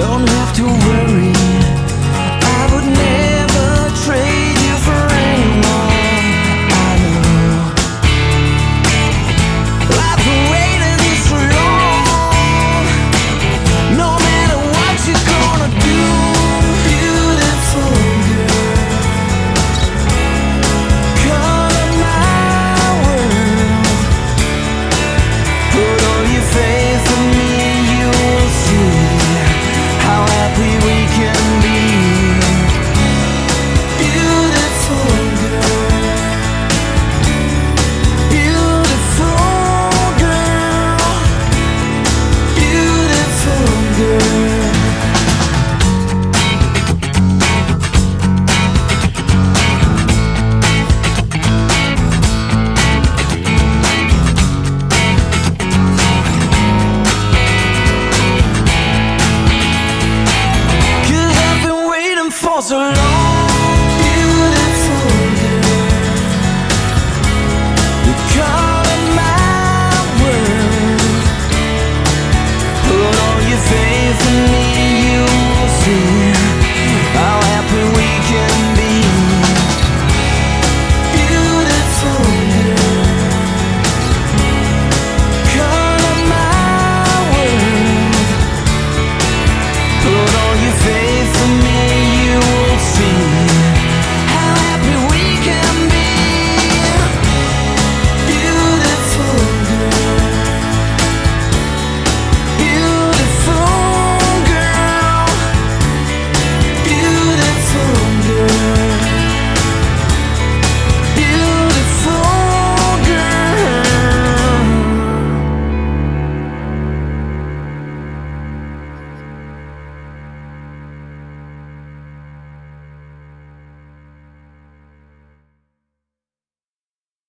don't have to worry. So long.